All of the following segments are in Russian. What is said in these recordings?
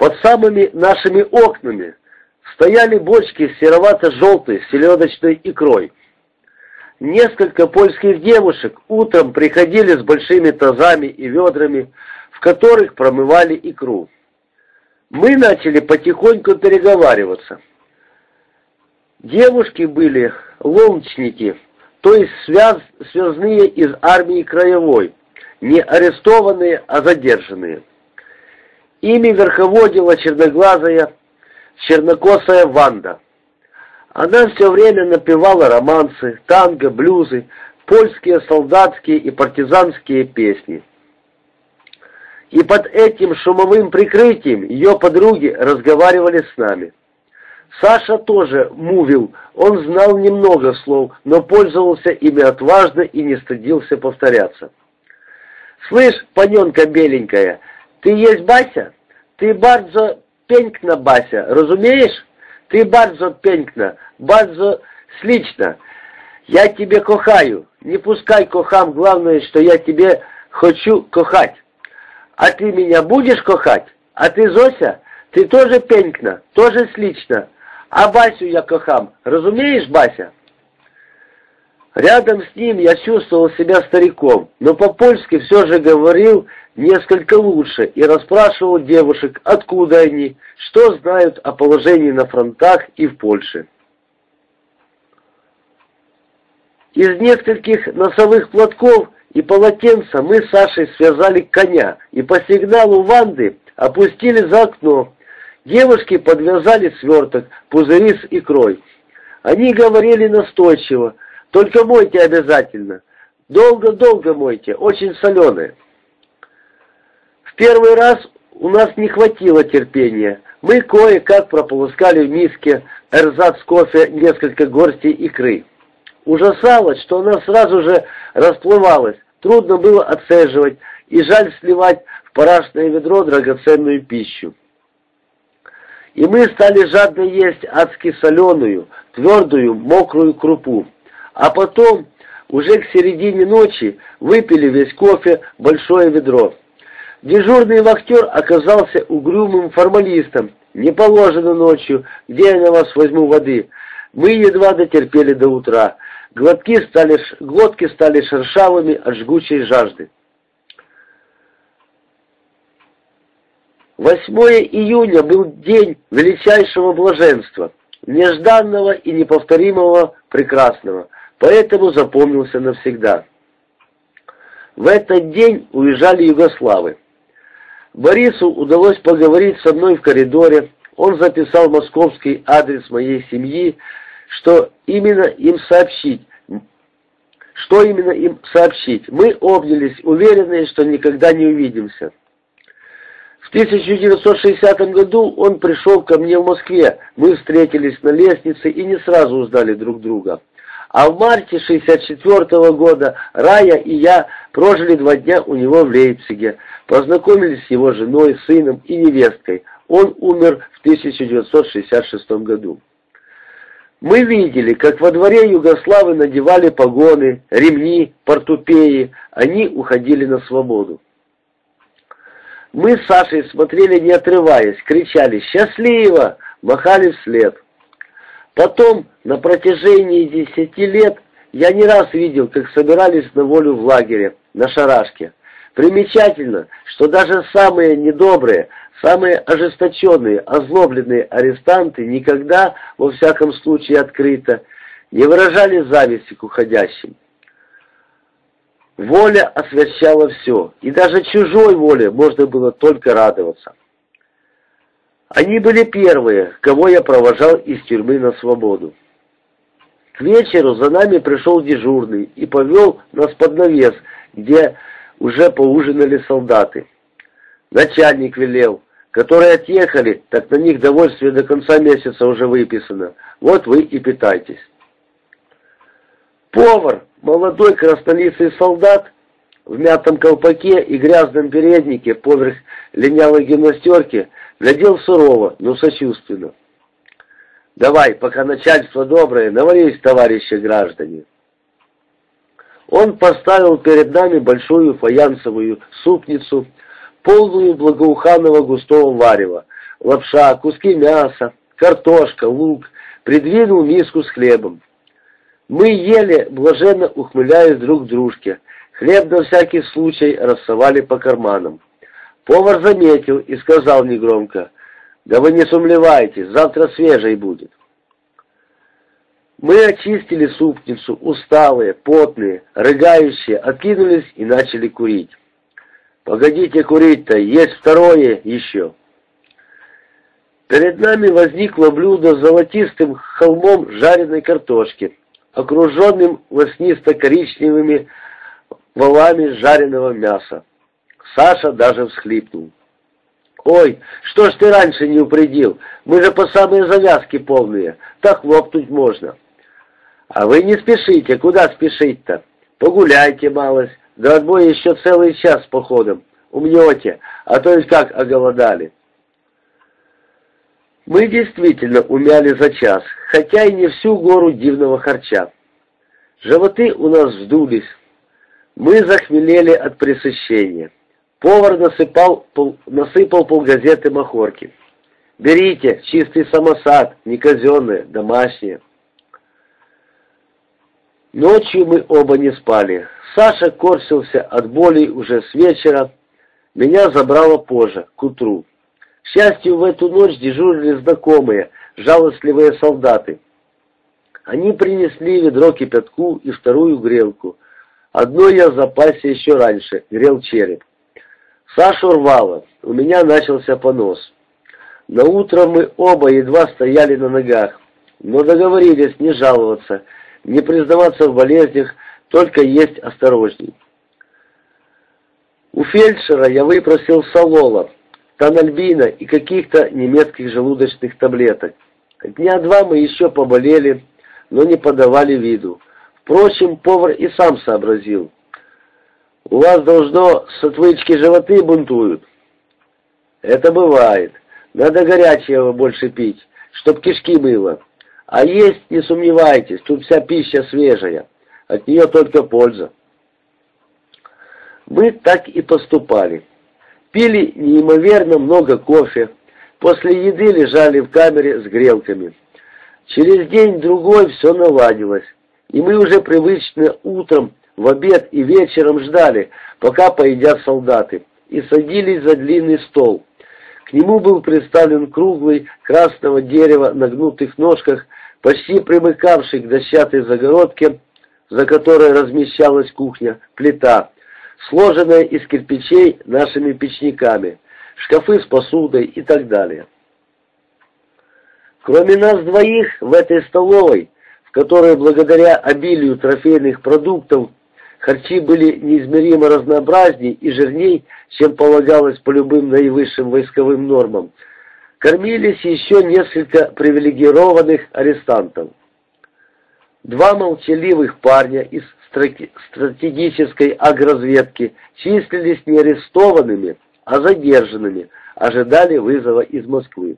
Под самыми нашими окнами стояли бочки с серовато-желтой селедочной икрой. Несколько польских девушек утром приходили с большими тазами и ведрами, в которых промывали икру. Мы начали потихоньку переговариваться. Девушки были ломчники, то есть связ, связные из армии краевой, не арестованные, а задержанные. Ими верховодила черноглазая, чернокосая Ванда. Она все время напевала романсы, танго, блюзы, польские солдатские и партизанские песни. И под этим шумовым прикрытием ее подруги разговаривали с нами. Саша тоже мувил, он знал немного слов, но пользовался ими отважно и не стыдился повторяться. «Слышь, паненка беленькая, ты есть Бася? Ты бардзо пенькна, Бася, разумеешь? Ты бардзо пенькна, бардзо слично. Я тебе кохаю, не пускай кохам, главное, что я тебе хочу кохать. А ты меня будешь кохать? А ты, Зося, ты тоже пенькна, тоже слично. А Басю я кохам, разумеешь, Бася? Рядом с ним я чувствовал себя стариком, но по-польски все же говорил несколько лучше и расспрашивал девушек, откуда они, что знают о положении на фронтах и в Польше. Из нескольких носовых платков и полотенца мы с Сашей связали коня и по сигналу Ванды опустили за окно, Девушки подвязали сверток, пузыри с икрой. Они говорили настойчиво, только мойте обязательно. Долго-долго мойте, очень соленые. В первый раз у нас не хватило терпения. Мы кое-как прополоскали в миске эрзац кофе несколько горстей икры. Ужасалось, что она сразу же расплывалась, трудно было отцеживать и жаль сливать в парашное ведро драгоценную пищу. И мы стали жадно есть адски соленую, твердую, мокрую крупу. А потом, уже к середине ночи, выпили весь кофе, большое ведро. Дежурный вахтер оказался угрюмым формалистом. Не положено ночью, где я на вас возьму воды? Мы едва дотерпели до утра. Глотки стали, глотки стали шершавыми от жгучей жажды. 8 июня был день величайшего блаженства, нежданного и неповторимого прекрасного, поэтому запомнился навсегда. В этот день уезжали югославы. Борису удалось поговорить со мной в коридоре, он записал московский адрес моей семьи, что именно им сообщить, что именно им сообщить. Мы обнялись, уверенные, что никогда не увидимся. В 1960 году он пришел ко мне в Москве. Мы встретились на лестнице и не сразу узнали друг друга. А в марте 1964 года Рая и я прожили два дня у него в Лейпциге. Познакомились с его женой, сыном и невесткой. Он умер в 1966 году. Мы видели, как во дворе Югославы надевали погоны, ремни, портупеи. Они уходили на свободу. Мы с Сашей смотрели не отрываясь, кричали «Счастливо!», махали вслед. Потом, на протяжении десяти лет, я не раз видел, как собирались на волю в лагере, на шарашке. Примечательно, что даже самые недобрые, самые ожесточенные, озлобленные арестанты никогда, во всяком случае открыто, не выражали зависти к уходящим. Воля освящала все, и даже чужой воле можно было только радоваться. Они были первые, кого я провожал из тюрьмы на свободу. К вечеру за нами пришел дежурный и повел нас под навес, где уже поужинали солдаты. Начальник велел, которые отъехали, так на них довольствие до конца месяца уже выписано. Вот вы и питайтесь. Повар, молодой краснолицый солдат, в мятом колпаке и грязном переднике поверх линялой гимнастерки глядел сурово, но сочувственно. «Давай, пока начальство доброе, навались, товарищи граждане!» Он поставил перед нами большую фаянсовую супницу, полную благоуханного густого варева. лапша, куски мяса, картошка, лук, придвинул миску с хлебом. Мы ели, блаженно ухмыляясь друг дружке. Хлеб на всякий случай рассовали по карманам. Повар заметил и сказал негромко, «Да вы не сумлевайтесь, завтра свежий будет». Мы очистили супницу, усталые, потные, рыгающие, откинулись и начали курить. «Погодите курить-то, есть второе еще». Перед нами возникло блюдо с золотистым холмом жареной картошки, окруженным воснисто-коричневыми валами жареного мяса. Саша даже всхлипнул. «Ой, что ж ты раньше не упредил? Мы же по самые завязки полные. Так лопнуть можно». «А вы не спешите. Куда спешить-то? Погуляйте малость. До отбоя еще целый час с походом. Умнете, а то ведь как оголодали». Мы действительно умяли за час, хотя и не всю гору дивного харча. Животы у нас вздулись. Мы захмелели от пресыщения. Повар насыпал, пол, насыпал полгазеты махорки. «Берите, чистый самосад, не казенное, домашнее». Ночью мы оба не спали. Саша корчился от боли уже с вечера. Меня забрало позже, к утру. К счастью, в эту ночь дежурили знакомые, жалостливые солдаты. Они принесли ведро кипятку и вторую грелку. Одно я в запасе еще раньше, грел череп. Сашу рвало, у меня начался понос. На утро мы оба едва стояли на ногах, но договорились не жаловаться, не признаваться в болезнях, только есть осторожней. У фельдшера я выпросил солола, тональбина и каких-то немецких желудочных таблеток. Дня два мы еще поболели, но не подавали виду. Впрочем, повар и сам сообразил. «У вас, должно, с отвычки животы бунтуют». «Это бывает. Надо горячего больше пить, чтоб кишки мыло. А есть, не сомневайтесь, тут вся пища свежая. От нее только польза». Мы так и поступали. Пили неимоверно много кофе. После еды лежали в камере с грелками. Через день-другой все наладилось, и мы уже привычно утром, в обед и вечером ждали, пока поедят солдаты, и садились за длинный стол. К нему был представлен круглый, красного дерева на гнутых ножках, почти примыкавший к дощатой загородке, за которой размещалась кухня, плита, сложенная из кирпичей нашими печниками, шкафы с посудой и так далее. Кроме нас двоих в этой столовой, в которой благодаря обилию трофейных продуктов харчи были неизмеримо разнообразней и жирней, чем полагалось по любым наивысшим войсковым нормам, кормились еще несколько привилегированных арестантов. Два молчаливых парня из стратегической агрозведки числились не арестованными, а задержанными, ожидали вызова из Москвы.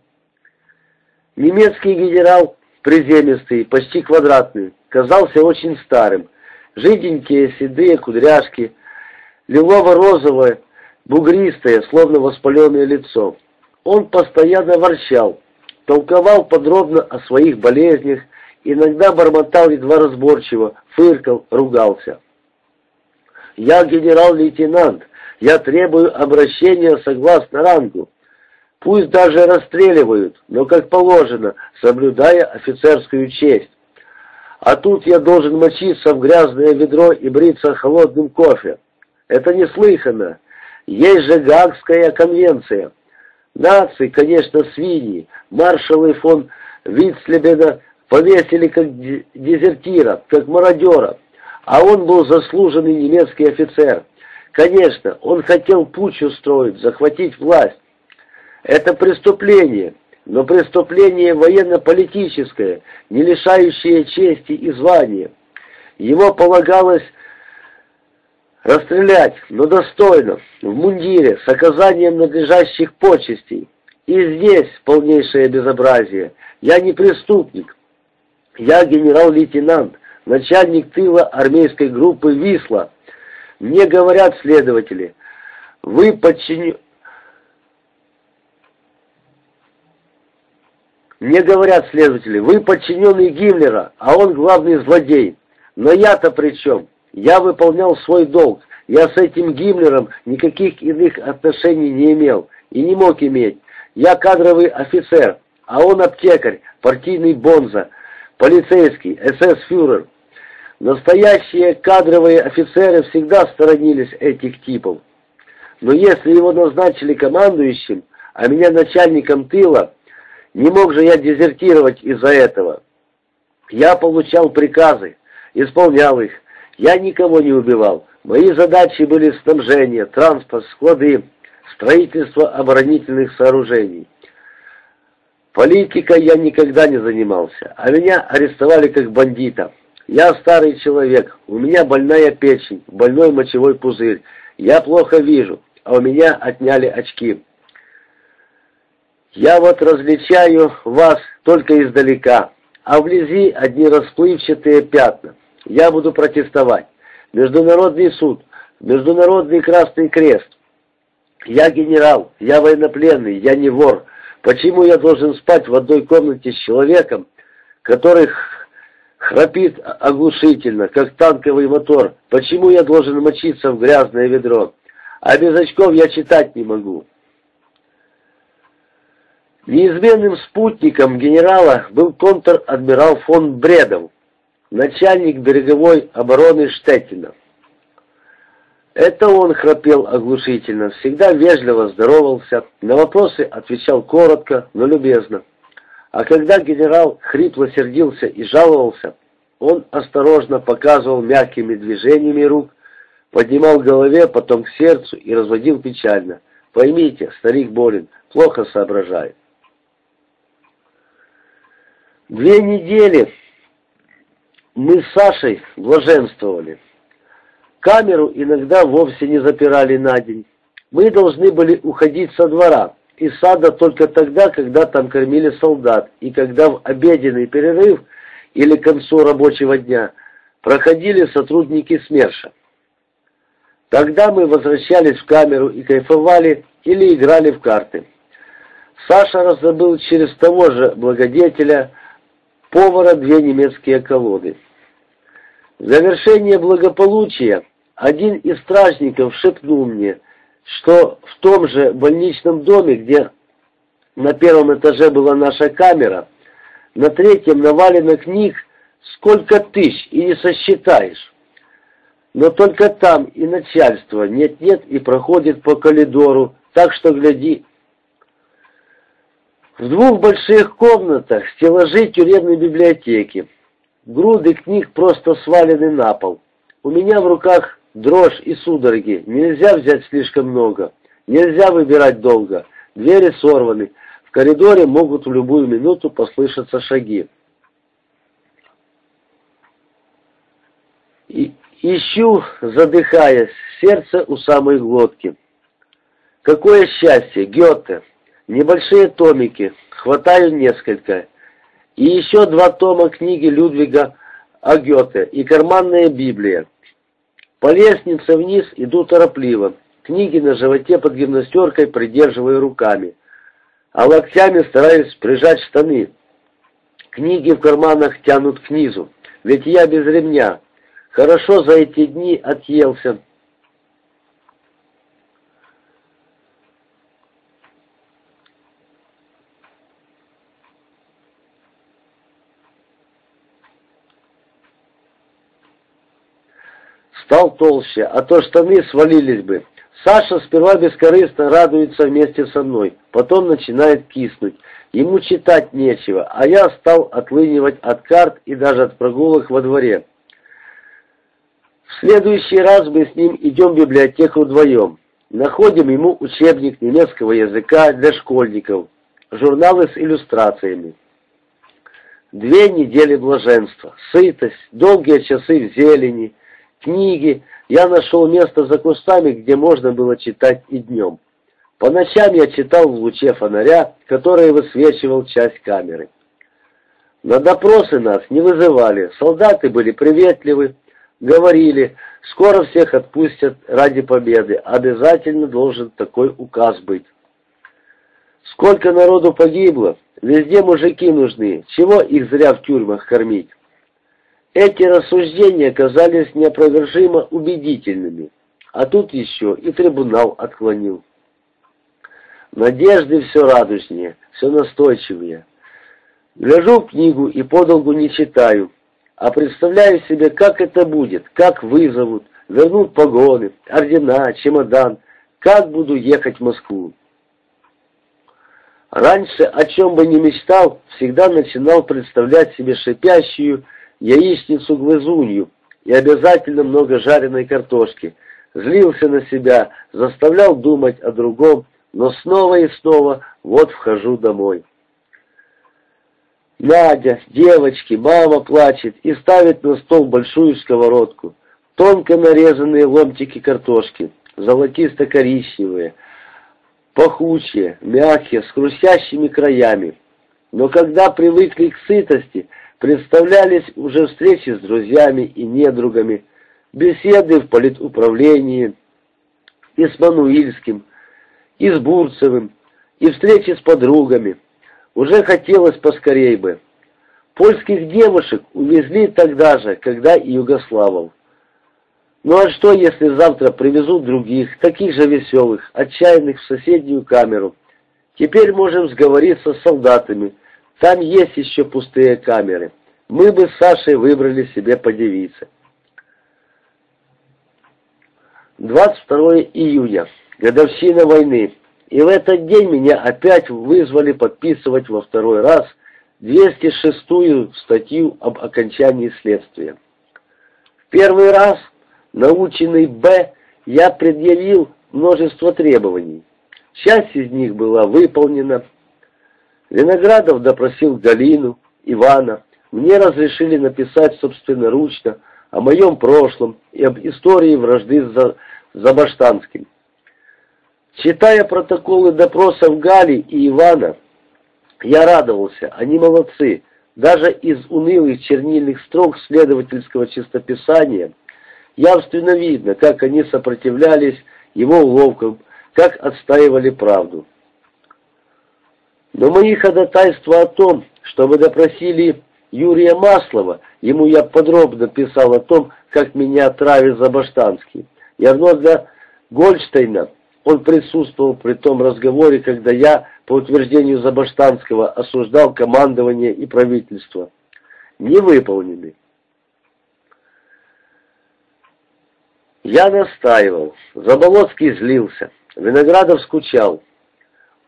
Немецкий генерал, приземистый, почти квадратный, казался очень старым. Жиденькие, седые кудряшки, лилово-розовое, бугристое, словно воспаленное лицо. Он постоянно ворчал, толковал подробно о своих болезнях, иногда бормотал едва разборчиво, фыркал, ругался. «Я генерал-лейтенант, я требую обращения согласно рангу. Пусть даже расстреливают, но как положено, соблюдая офицерскую честь. А тут я должен мочиться в грязное ведро и бриться холодным кофе. Это неслыханно. Есть же Гаагская конвенция. Нации, конечно, свиньи. Маршалы фон Вицлебена повесили как дезертира, как мародера. А он был заслуженный немецкий офицер. Конечно, он хотел путь устроить, захватить власть. Это преступление, но преступление военно-политическое, не лишающее чести и звания. Его полагалось расстрелять, но достойно, в мундире, с оказанием надлежащих почестей. И здесь полнейшее безобразие. Я не преступник. Я генерал-лейтенант, начальник тыла армейской группы «Висла». Мне говорят следователи, вы подчиню... Мне говорят следователи, вы подчиненный Гиммлера, а он главный злодей. Но я-то при чем? Я выполнял свой долг. Я с этим Гиммлером никаких иных отношений не имел и не мог иметь. Я кадровый офицер, а он аптекарь, партийный бонза, полицейский, СС-фюрер. Настоящие кадровые офицеры всегда сторонились этих типов. Но если его назначили командующим, а меня начальником тыла, не мог же я дезертировать из-за этого. Я получал приказы, исполнял их. Я никого не убивал. Мои задачи были снабжение, транспорт, склады, строительство оборонительных сооружений. Политикой я никогда не занимался, а меня арестовали как бандита. Я старый человек, у меня больная печень, больной мочевой пузырь. Я плохо вижу, а у меня отняли очки. Я вот различаю вас только издалека, а вблизи одни расплывчатые пятна. Я буду протестовать. Международный суд, Международный Красный Крест. Я генерал, я военнопленный, я не вор. Почему я должен спать в одной комнате с человеком, который храпит оглушительно, как танковый мотор? Почему я должен мочиться в грязное ведро? А без очков я читать не могу. Неизменным спутником генерала был контр-адмирал фон Бредов, начальник береговой обороны Штеттина. Это он храпел оглушительно, всегда вежливо здоровался, на вопросы отвечал коротко, но любезно. А когда генерал хрипло сердился и жаловался, он осторожно показывал мягкими движениями рук, поднимал голове, потом к сердцу и разводил печально. Поймите, старик болен, плохо соображает. Две недели мы с Сашей блаженствовали. Камеру иногда вовсе не запирали на день. Мы должны были уходить со двора, из сада только тогда, когда там кормили солдат, и когда в обеденный перерыв или к концу рабочего дня проходили сотрудники СМЕРШа. Тогда мы возвращались в камеру и кайфовали или играли в карты. Саша раздобыл через того же благодетеля повара две немецкие колоды. В завершение благополучия один из стражников шепнул мне, что в том же больничном доме, где на первом этаже была наша камера, на третьем навалено книг сколько тысяч и не сосчитаешь. Но только там и начальство нет-нет и проходит по коридору, так что гляди, в двух больших комнатах стеллажи тюремной библиотеки. Груды книг просто свалены на пол. У меня в руках дрожь и судороги. Нельзя взять слишком много. Нельзя выбирать долго. Двери сорваны. В коридоре могут в любую минуту послышаться шаги. И, ищу, задыхаясь, сердце у самой глотки. Какое счастье, Гёте! Небольшие томики, хватаю несколько. И еще два тома книги Людвига о и карманная Библия. По лестнице вниз иду торопливо. Книги на животе под гимнастеркой придерживаю руками. А локтями стараюсь прижать штаны. Книги в карманах тянут к низу. Ведь я без ремня. Хорошо за эти дни отъелся. Стал толще, а то штаны свалились бы. Саша сперва бескорыстно радуется вместе со мной, потом начинает киснуть. Ему читать нечего, а я стал отлынивать от карт и даже от прогулок во дворе. В следующий раз мы с ним идем в библиотеку вдвоем. Находим ему учебник немецкого языка для школьников, журналы с иллюстрациями. Две недели блаженства, сытость, долгие часы в зелени, книги, я нашел место за кустами, где можно было читать и днем. По ночам я читал в луче фонаря, который высвечивал часть камеры. На допросы нас не вызывали, солдаты были приветливы, говорили, скоро всех отпустят ради победы, обязательно должен такой указ быть. Сколько народу погибло, Везде мужики нужны, чего их зря в тюрьмах кормить? Эти рассуждения казались неопровержимо убедительными, а тут еще и трибунал отклонил. Надежды все радужнее, все настойчивее. Гляжу в книгу и подолгу не читаю, а представляю себе, как это будет, как вызовут, вернут погоны, ордена, чемодан, как буду ехать в Москву. Раньше, о чем бы ни мечтал, всегда начинал представлять себе шипящую яичницу-глазунью и обязательно много жареной картошки, злился на себя, заставлял думать о другом, но снова и снова вот вхожу домой. Надя, девочки, мама плачет и ставит на стол большую сковородку. Тонко нарезанные ломтики картошки, золотисто-коричневые, пахучие, мягкие, с хрустящими краями. Но когда привыкли к сытости, представлялись уже встречи с друзьями и недругами, беседы в политуправлении и с Мануильским, и с Бурцевым, и встречи с подругами. Уже хотелось поскорей бы. Польских девушек увезли тогда же, когда и Югославов. Ну а что, если завтра привезут других, таких же веселых, отчаянных в соседнюю камеру? Теперь можем сговориться с солдатами. Там есть еще пустые камеры. Мы бы с Сашей выбрали себе по девице. 22 июня. Годовщина войны. И в этот день меня опять вызвали подписывать во второй раз 206-ю статью об окончании следствия. В первый раз, наученный Б, я предъявил множество требований. Часть из них была выполнена. Виноградов допросил Галину, Ивана. Мне разрешили написать собственноручно о моем прошлом и об истории вражды с Забаштанским. Читая протоколы допросов Гали и Ивана, я радовался, они молодцы. Даже из унылых чернильных строк следовательского чистописания явственно видно, как они сопротивлялись его уловкам, как отстаивали правду. Но мои ходатайства о том, чтобы допросили Юрия Маслова, ему я подробно писал о том, как меня травит Забаштанский, и для Гольштейна – он присутствовал при том разговоре, когда я, по утверждению Забаштанского, осуждал командование и правительство. Не выполнены. Я настаивал. Заболоцкий злился. Виноградов скучал.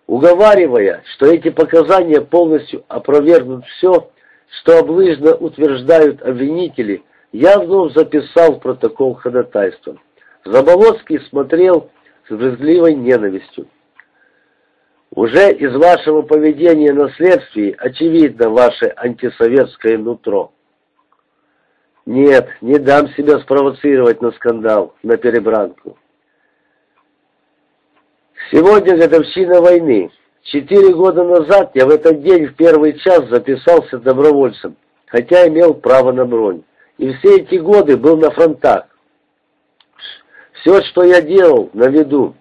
Уговаривая, что эти показания полностью опровергнут все, что облыжно утверждают обвинители, я вновь записал в протокол ходатайства. Заболоцкий смотрел с брезгливой ненавистью. Уже из вашего поведения на следствии очевидно ваше антисоветское нутро. Нет, не дам себя спровоцировать на скандал, на перебранку. Сегодня годовщина войны. Четыре года назад я в этот день в первый час записался добровольцем, хотя имел право на бронь. И все эти годы был на фронтах. Все, что я делал, на виду.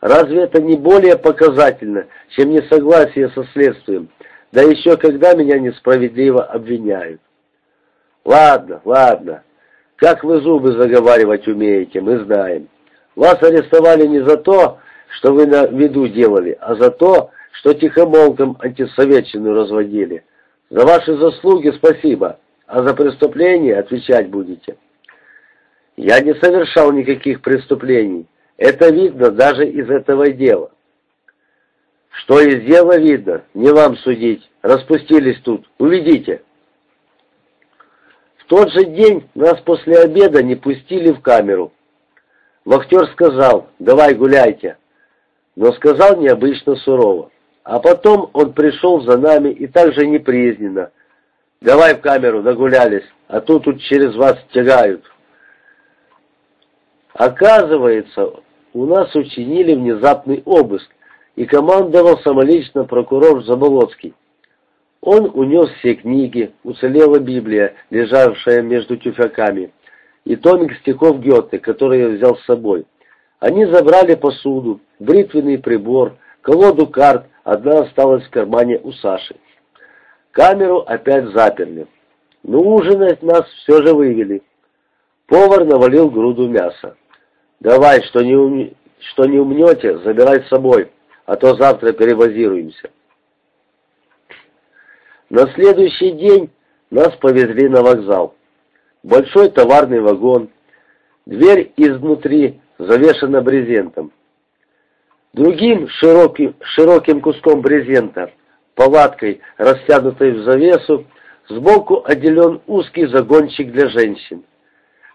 Разве это не более показательно, чем несогласие со следствием? Да еще когда меня несправедливо обвиняют. Ладно, ладно. Как вы зубы заговаривать умеете, мы знаем. Вас арестовали не за то, что вы на виду делали, а за то, что тихомолком антисоветчину разводили. За ваши заслуги спасибо, а за преступление отвечать будете. Я не совершал никаких преступлений. Это видно даже из этого дела. Что из дела видно, не вам судить. Распустились тут. Уведите. В тот же день нас после обеда не пустили в камеру. Вахтер сказал, давай гуляйте. Но сказал необычно сурово. А потом он пришел за нами и также непризненно. Давай в камеру, нагулялись, а тут тут через вас тягают. Оказывается, у нас учинили внезапный обыск, и командовал самолично прокурор Заболоцкий. Он унес все книги, уцелела Библия, лежавшая между тюфяками, и томик стихов Гёте, который я взял с собой. Они забрали посуду, бритвенный прибор, колоду карт, одна осталась в кармане у Саши. Камеру опять заперли. Но ужинать нас все же вывели. Повар навалил груду мяса. «Давай, что не, ум... что не умнете, забирай с собой, а то завтра перевозируемся». На следующий день нас повезли на вокзал. Большой товарный вагон. Дверь изнутри завешена брезентом. Другим широким, широким куском брезента, палаткой, растянутой в завесу, сбоку отделен узкий загончик для женщин.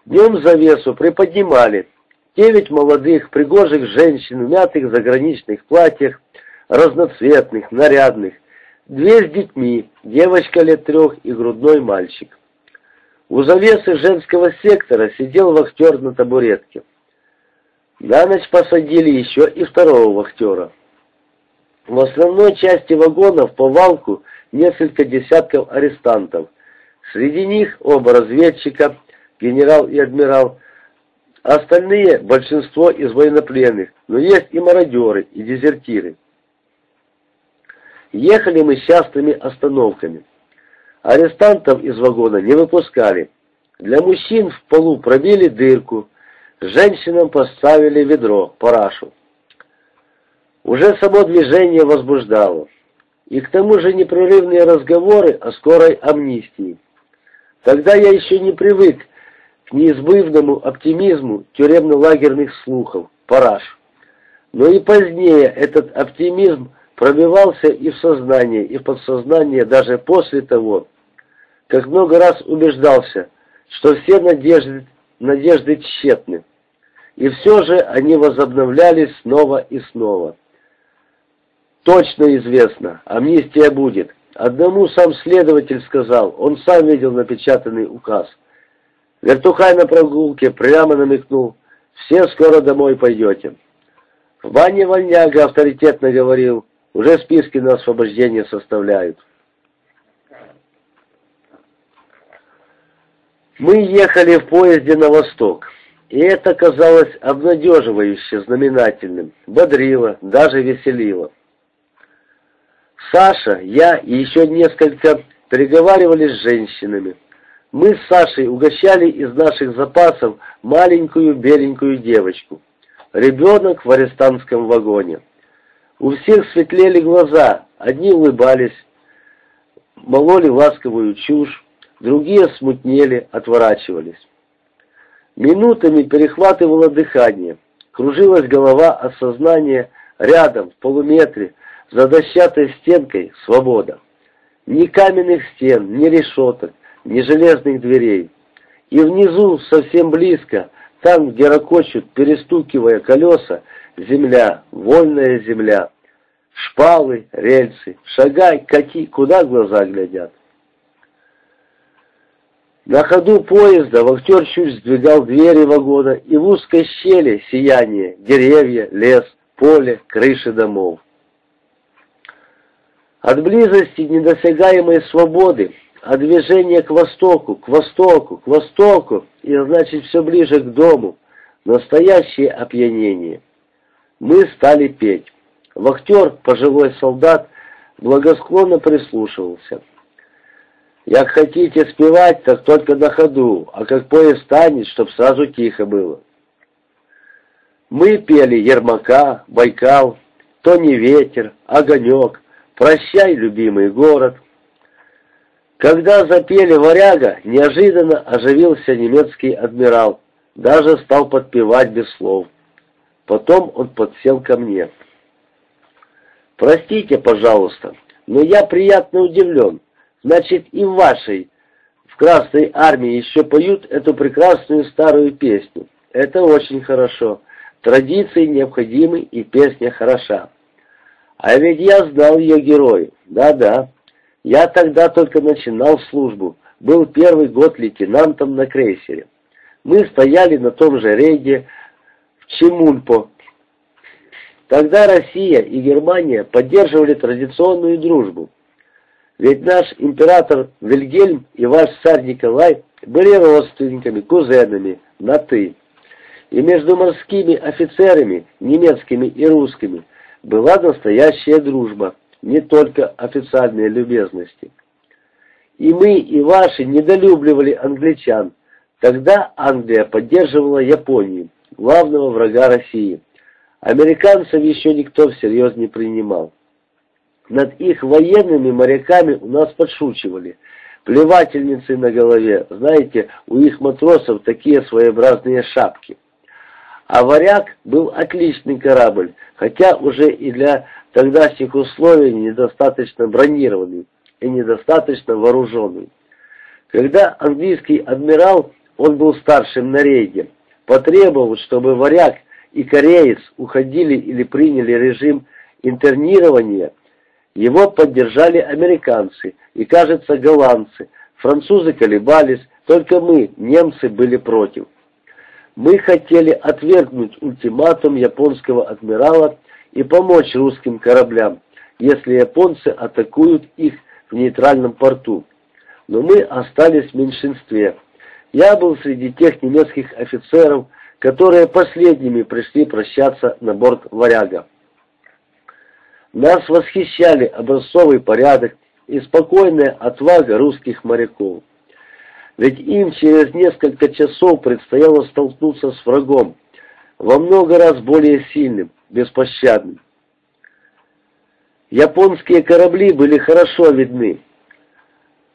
Днем завесу приподнимали. Девять молодых, пригожих женщин в мятых заграничных платьях, разноцветных, нарядных. Две с детьми, девочка лет трех и грудной мальчик. У завесы женского сектора сидел вахтер на табуретке. На ночь посадили еще и второго вахтера. В основной части вагонов по валку несколько десятков арестантов. Среди них оба разведчика, генерал и адмирал. Остальные – большинство из военнопленных, но есть и мародеры, и дезертиры. Ехали мы с частыми остановками. Арестантов из вагона не выпускали. Для мужчин в полу пробили дырку, женщинам поставили ведро, парашу. Уже само движение возбуждало. И к тому же непрерывные разговоры о скорой амнистии. Тогда я еще не привык к неизбывному оптимизму тюремно-лагерных слухов, параш. Но и позднее этот оптимизм пробивался и в сознание, и в подсознание даже после того, как много раз убеждался, что все надежды, надежды тщетны. И все же они возобновлялись снова и снова. Точно известно, амнистия будет. Одному сам следователь сказал, он сам видел напечатанный указ. Вертухай на прогулке прямо намекнул, все скоро домой пойдете. В бане Вольняга авторитетно говорил, уже списки на освобождение составляют. Мы ехали в поезде на восток, и это казалось обнадеживающе знаменательным, бодрило, даже веселило. Саша, я и еще несколько переговаривались с женщинами. Мы с Сашей угощали из наших запасов маленькую беленькую девочку. Ребенок в арестантском вагоне. У всех светлели глаза, одни улыбались, мололи ласковую чушь, другие смутнели, отворачивались. Минутами перехватывало дыхание, кружилась голова от сознания рядом, в полуметре, за дощатой стенкой свобода. Ни каменных стен, ни решеток, ни железных дверей. И внизу, совсем близко, там, где ракочут, перестукивая колеса, земля, вольная земля. Шпалы, рельсы, шагай, кати, куда глаза глядят. На ходу поезда вахтер чуть сдвигал двери вагона, и в узкой щели сияние, деревья, лес, поле, крыши домов. От близости недосягаемой свободы, от движения к востоку, к востоку, к востоку, и значит все ближе к дому, настоящее опьянение. Мы стали петь. Вахтер, пожилой солдат, благосклонно прислушивался. Як хотите спевать, так только на ходу, а как поезд станет, чтоб сразу тихо было. Мы пели Ермака, Байкал, То не ветер, огонек, Прощай, любимый город. Когда запели «Варяга», неожиданно оживился немецкий адмирал, даже стал подпевать без слов. Потом он подсел ко мне. «Простите, пожалуйста, но я приятно удивлен. Значит, и в вашей, в Красной Армии еще поют эту прекрасную старую песню. Это очень хорошо. Традиции необходимы, и песня хороша. А ведь я знал ее героев. Да-да. Я тогда только начинал службу. Был первый год лейтенантом на крейсере. Мы стояли на том же рейде в Чемульпо. Тогда Россия и Германия поддерживали традиционную дружбу. Ведь наш император Вильгельм и ваш царь Николай были родственниками, кузенами, на «ты». И между морскими офицерами, немецкими и русскими – была настоящая дружба, не только официальные любезности. И мы, и ваши недолюбливали англичан. Тогда Англия поддерживала Японию, главного врага России. Американцев еще никто всерьез не принимал. Над их военными моряками у нас подшучивали. Плевательницы на голове, знаете, у их матросов такие своеобразные шапки. А «Варяг» был отличный корабль, хотя уже и для тогдашних условий недостаточно бронированный и недостаточно вооруженный. Когда английский адмирал, он был старшим на рейде, потребовал, чтобы «Варяг» и «Кореец» уходили или приняли режим интернирования, его поддержали американцы и, кажется, голландцы. Французы колебались, только мы, немцы, были против. Мы хотели отвергнуть ультиматум японского адмирала и помочь русским кораблям, если японцы атакуют их в нейтральном порту. Но мы остались в меньшинстве. Я был среди тех немецких офицеров, которые последними пришли прощаться на борт «Варяга». Нас восхищали образцовый порядок и спокойная отвага русских моряков. Ведь им через несколько часов предстояло столкнуться с врагом, во много раз более сильным, беспощадным. Японские корабли были хорошо видны.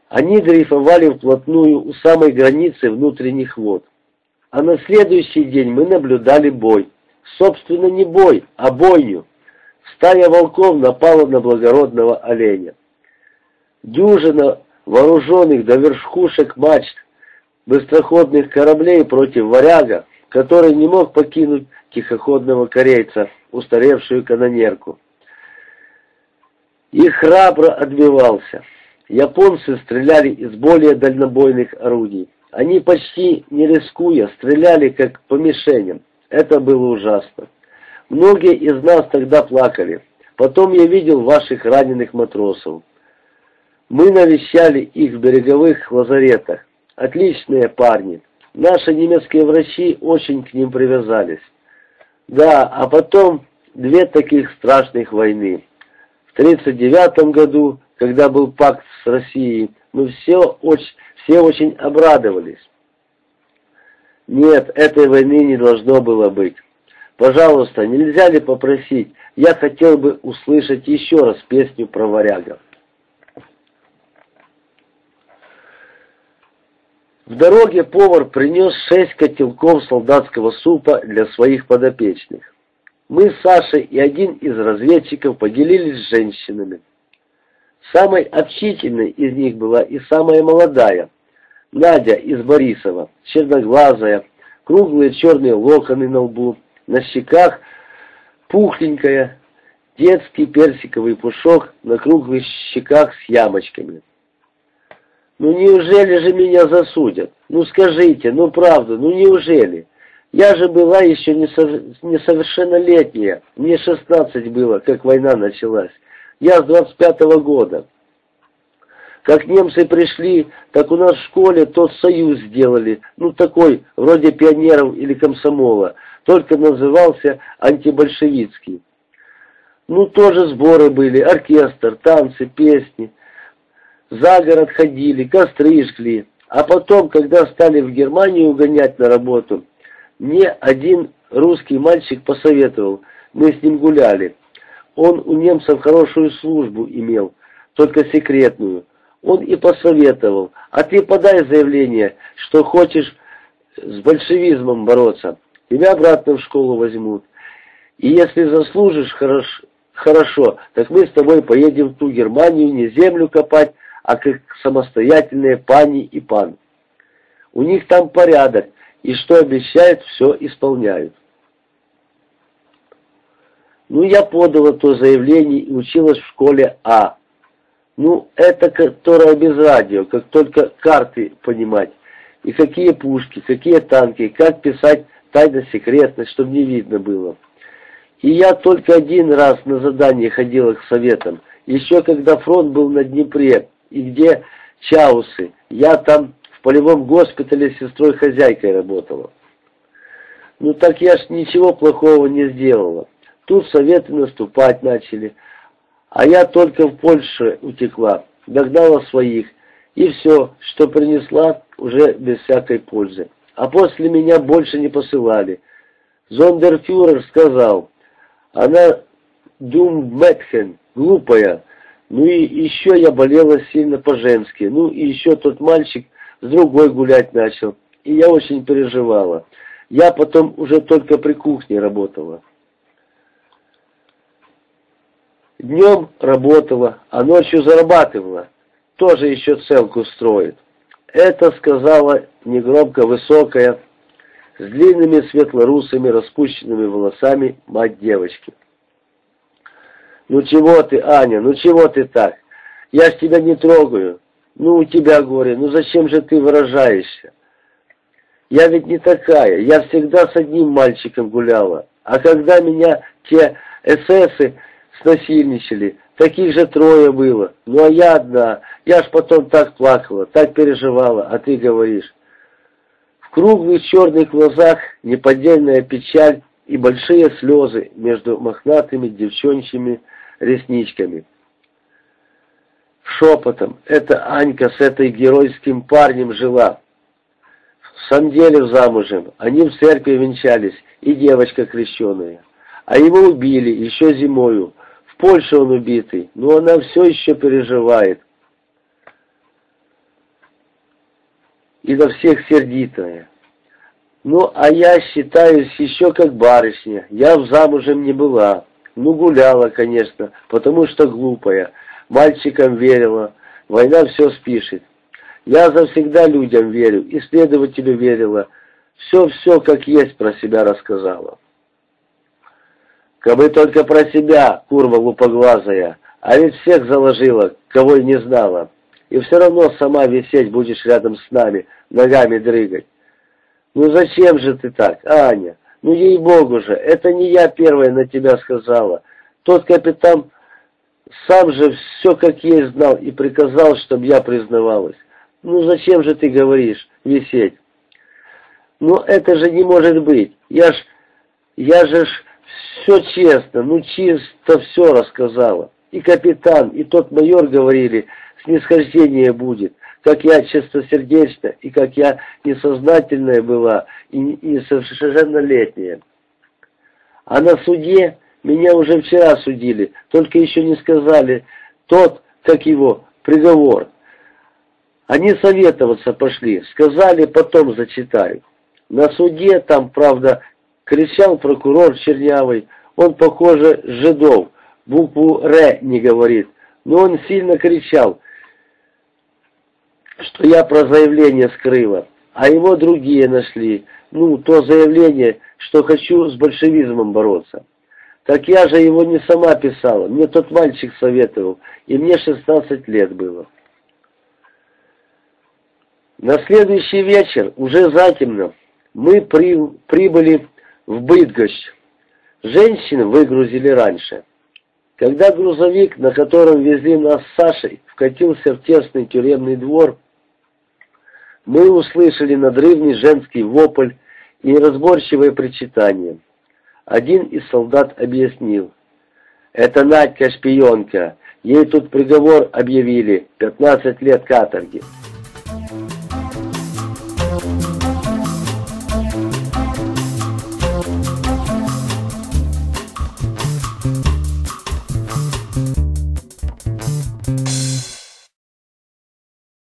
Они дрейфовали вплотную у самой границы внутренних вод. А на следующий день мы наблюдали бой. Собственно, не бой, а бойню. Стая волков напала на благородного оленя. Дюжина вооруженных до верхушек мачт быстроходных кораблей против варяга, который не мог покинуть тихоходного корейца, устаревшую канонерку. И храбро отбивался. Японцы стреляли из более дальнобойных орудий. Они почти не рискуя стреляли как по мишеням. Это было ужасно. Многие из нас тогда плакали. Потом я видел ваших раненых матросов. Мы навещали их в береговых лазаретах. Отличные парни. Наши немецкие врачи очень к ним привязались. Да, а потом две таких страшных войны. В 1939 году, когда был пакт с Россией, мы все очень, все очень обрадовались. Нет, этой войны не должно было быть. Пожалуйста, нельзя ли попросить? Я хотел бы услышать еще раз песню про варяга. В дороге повар принес шесть котелков солдатского супа для своих подопечных. Мы с Сашей и один из разведчиков поделились с женщинами. Самой общительной из них была и самая молодая, Надя из Борисова, черноглазая, круглые черные локоны на лбу, на щеках пухленькая, детский персиковый пушок на круглых щеках с ямочками. Ну неужели же меня засудят? Ну скажите, ну правда, ну неужели? Я же была еще несовершеннолетняя, мне 16 было, как война началась. Я с 25-го года. Как немцы пришли, так у нас в школе тот союз сделали, ну такой, вроде пионеров или комсомола, только назывался антибольшевицкий. Ну тоже сборы были, оркестр, танцы, песни. За город ходили, костры жгли. А потом, когда стали в Германию угонять на работу, мне один русский мальчик посоветовал, мы с ним гуляли. Он у немцев хорошую службу имел, только секретную. Он и посоветовал, а ты подай заявление, что хочешь с большевизмом бороться. Тебя обратно в школу возьмут. И если заслужишь хорошо, хорошо, так мы с тобой поедем в ту Германию не землю копать, а как самостоятельные пани и пан. У них там порядок, и что обещают, все исполняют. Ну, я подала то заявление и училась в школе А. Ну, это которая без радио, как только карты понимать. И какие пушки, какие танки, как писать тайно секретность, чтобы не видно было. И я только один раз на задание ходила к советам, еще когда фронт был на Днепре, и где Чаусы, я там в полевом госпитале сестрой-хозяйкой работала. Ну так я ж ничего плохого не сделала. Тут советы наступать начали, а я только в Польше утекла, догнала своих, И все, что принесла, уже без всякой пользы. А после меня больше не посылали. Зондерфюрер сказал, она Дум Мэтхен, глупая. Ну и еще я болела сильно по-женски. Ну и еще тот мальчик с другой гулять начал. И я очень переживала. Я потом уже только при кухне работала. Днем работала, а ночью зарабатывала. Тоже еще целку строит. Это сказала негромко высокая, с длинными светлорусыми распущенными волосами мать девочки. «Ну чего ты, Аня, ну чего ты так? Я ж тебя не трогаю. Ну у тебя горе, ну зачем же ты выражаешься? Я ведь не такая, я всегда с одним мальчиком гуляла. А когда меня те эсэсы снасильничали, таких же трое было. Ну а я одна, я ж потом так плакала, так переживала, а ты говоришь. В круглых черных глазах неподдельная печаль и большие слезы между мохнатыми девчончьими ресничками. Шепотом, это Анька с этой геройским парнем жила. В самом деле замужем, они в церкви венчались, и девочка крещеная. А его убили еще зимою. Польше он убитый, но она все еще переживает. И на всех сердитая. Ну, а я считаюсь еще как барышня. Я в замужем не была. Ну, гуляла, конечно, потому что глупая. Мальчикам верила. Война все спишет. Я завсегда людям верю, и следователю верила. Все-все как есть про себя рассказала. Кабы только про себя, курва лупоглазая, а ведь всех заложила, кого и не знала. И все равно сама висеть будешь рядом с нами, ногами дрыгать. Ну зачем же ты так, Аня? Ну, ей-богу же, это не я первая на тебя сказала. Тот капитан сам же все как есть знал и приказал, чтобы я признавалась. Ну, зачем же ты говоришь, висеть? Ну, это же не может быть. Я ж, я же ж все честно, ну, чисто все рассказала. И капитан, и тот майор говорили, снисхождение будет как я чистосердечна и как я несознательная была и несовершеннолетняя. А на суде меня уже вчера судили, только еще не сказали тот, как его, приговор. Они советоваться пошли, сказали, потом зачитаю. На суде там, правда, кричал прокурор Чернявый, он, похоже, жидов, букву «Р» не говорит, но он сильно кричал – что я про заявление скрыла, а его другие нашли. Ну, то заявление, что хочу с большевизмом бороться. Так я же его не сама писала, мне тот мальчик советовал, и мне 16 лет было. На следующий вечер, уже затемно, мы при, прибыли в Быдгощ. Женщин выгрузили раньше. Когда грузовик, на котором везли нас с Сашей, вкатился в тесный тюремный двор, мы услышали надрывный женский вопль и неразборчивое причитание. Один из солдат объяснил. «Это Надька шпионка. Ей тут приговор объявили. 15 лет каторги».